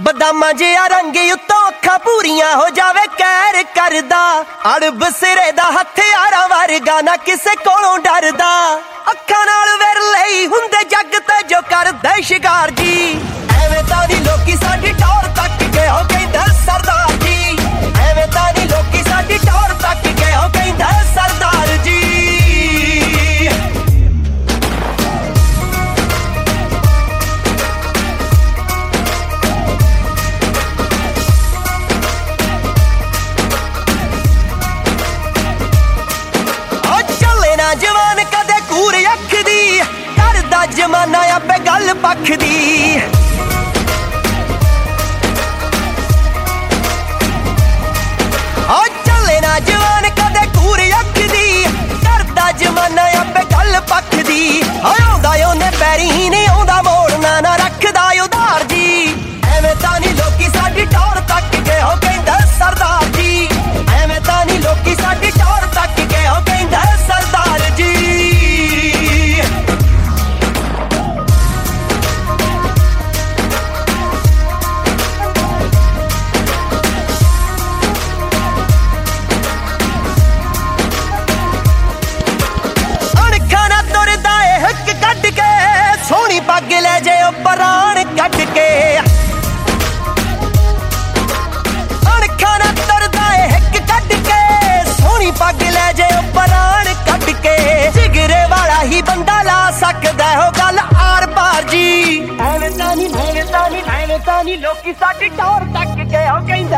ਬਦਾਮਾਂ ਜਿਹਾ ਰੰਗ ਉੱਤੋਂ ਅੱਖਾਂ ਪੂਰੀਆਂ ਹੋ ਜਾਵੇ ਕਹਿਰ ਕਰਦਾ। ਅੜਬ ਸਿਰੇ ਦਾ ਹਥਿਆਰਾਂ ਵਰਗਾ ਨਾ ਕਿਸੇ ਕੋਲੋਂ ਡਰਦਾ। ਅੱਖਾਂ ਨਾਲ ਵਿਰ ਜਵਾਨ ਕਦੇ ਕੂਰ ਅੱਖ ਦੀ ਕਰਦਾ ਜਮਾਨਾ ਆਪੇ ਗੱਲ ਪੱਖ ਦੀ। ਪ੍ਰਾਣ ਕੱਢ ਕੇ ਅਣਖਾਂ ਨਾਲ ਤਰਦਾ ਏ ਹਿੱਕ ਕੱਢ ਕੇ ਸੋਹਣੀ ਪੱਗ ਲੈ ਜੇ ਪ੍ਰਾਣ ਕੱਢ ਕੇ ਜਿਗਰੇ ਵਾਲਾ ਹੀ ਬੰਦਾ ਲਾ ਸਕਦਾ ਹੋ ਗੱਲ ਆਰ ਪਾਰ ਜੀ ਐਵੇਂ ਤਾਂ ਨਹੀਂ ਐਵੇਂ ਤਾਂ ਨਹੀਂ ਐਵੇਂ ਤਾਂ ਨਹੀਂ ਲੋਕੀ ਸਾਡੀ ਟੌਰ ਤੱਕ ਗਏ ਹੋ ਕਹਿੰਦੇ